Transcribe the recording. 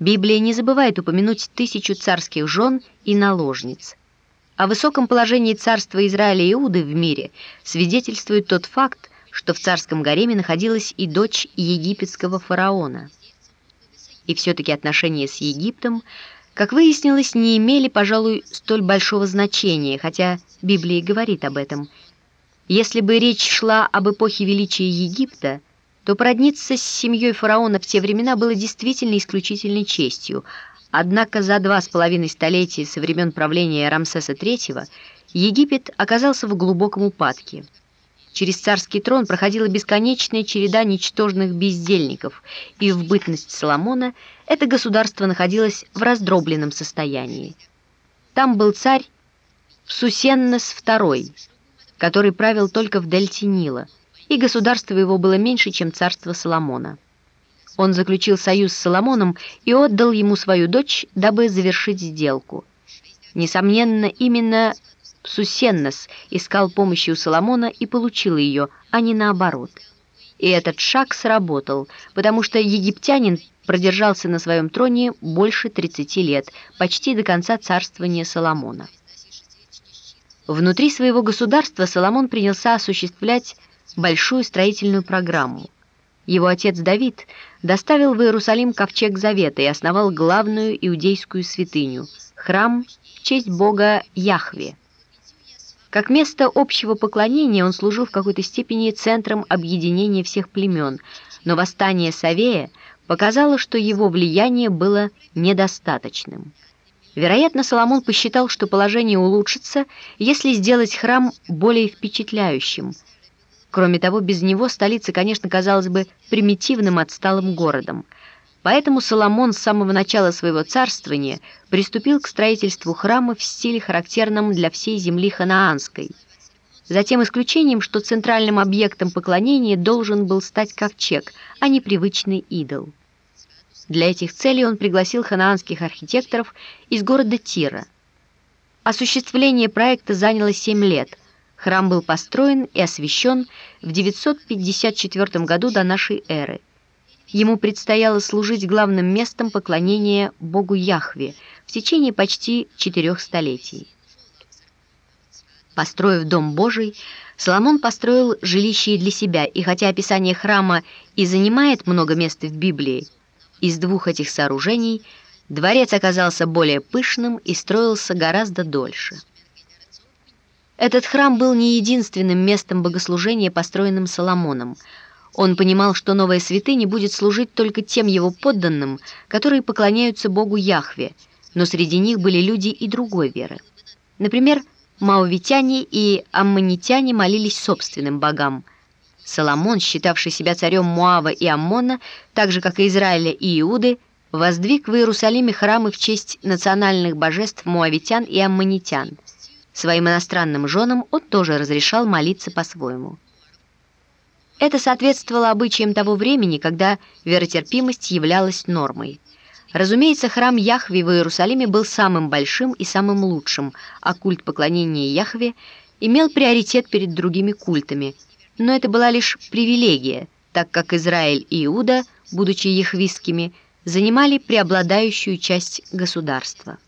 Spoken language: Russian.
Библия не забывает упомянуть тысячу царских жен и наложниц. О высоком положении царства Израиля и Иуды в мире свидетельствует тот факт, что в царском гареме находилась и дочь египетского фараона. И все-таки отношения с Египтом, как выяснилось, не имели, пожалуй, столь большого значения, хотя Библия говорит об этом. Если бы речь шла об эпохе величия Египта, то породниться с семьей фараона в те времена было действительно исключительной честью. Однако за два с половиной столетия со времен правления Рамсеса III Египет оказался в глубоком упадке. Через царский трон проходила бесконечная череда ничтожных бездельников, и в бытность Соломона это государство находилось в раздробленном состоянии. Там был царь Сусеннес II, который правил только в дельте Нила – и государство его было меньше, чем царство Соломона. Он заключил союз с Соломоном и отдал ему свою дочь, дабы завершить сделку. Несомненно, именно Сусеннос искал помощи у Соломона и получил ее, а не наоборот. И этот шаг сработал, потому что египтянин продержался на своем троне больше 30 лет, почти до конца царствования Соломона. Внутри своего государства Соломон принялся осуществлять большую строительную программу. Его отец Давид доставил в Иерусалим ковчег Завета и основал главную иудейскую святыню – храм в честь бога Яхве. Как место общего поклонения он служил в какой-то степени центром объединения всех племен, но восстание Савея показало, что его влияние было недостаточным. Вероятно, Соломон посчитал, что положение улучшится, если сделать храм более впечатляющим – Кроме того, без него столица, конечно, казалась бы примитивным отсталым городом. Поэтому Соломон с самого начала своего царствования приступил к строительству храма в стиле, характерном для всей земли ханаанской. Затем исключением, что центральным объектом поклонения должен был стать ковчег, а не привычный идол. Для этих целей он пригласил ханаанских архитекторов из города Тира. Осуществление проекта заняло 7 лет – Храм был построен и освящен в 954 году до нашей эры. Ему предстояло служить главным местом поклонения Богу Яхве в течение почти четырех столетий. Построив Дом Божий, Соломон построил жилище и для себя, и хотя описание храма и занимает много места в Библии, из двух этих сооружений дворец оказался более пышным и строился гораздо дольше. Этот храм был не единственным местом богослужения, построенным Соломоном. Он понимал, что новая святыня будет служить только тем его подданным, которые поклоняются Богу Яхве, но среди них были люди и другой веры. Например, маовитяне и аммонитяне молились собственным богам. Соломон, считавший себя царем Муава и Аммона, так же, как и Израиля и Иуды, воздвиг в Иерусалиме храмы в честь национальных божеств муавитян и аммонитян – Своим иностранным женам он тоже разрешал молиться по-своему. Это соответствовало обычаям того времени, когда веротерпимость являлась нормой. Разумеется, храм Яхве в Иерусалиме был самым большим и самым лучшим, а культ поклонения Яхве имел приоритет перед другими культами. Но это была лишь привилегия, так как Израиль и Иуда, будучи яхвистскими, занимали преобладающую часть государства.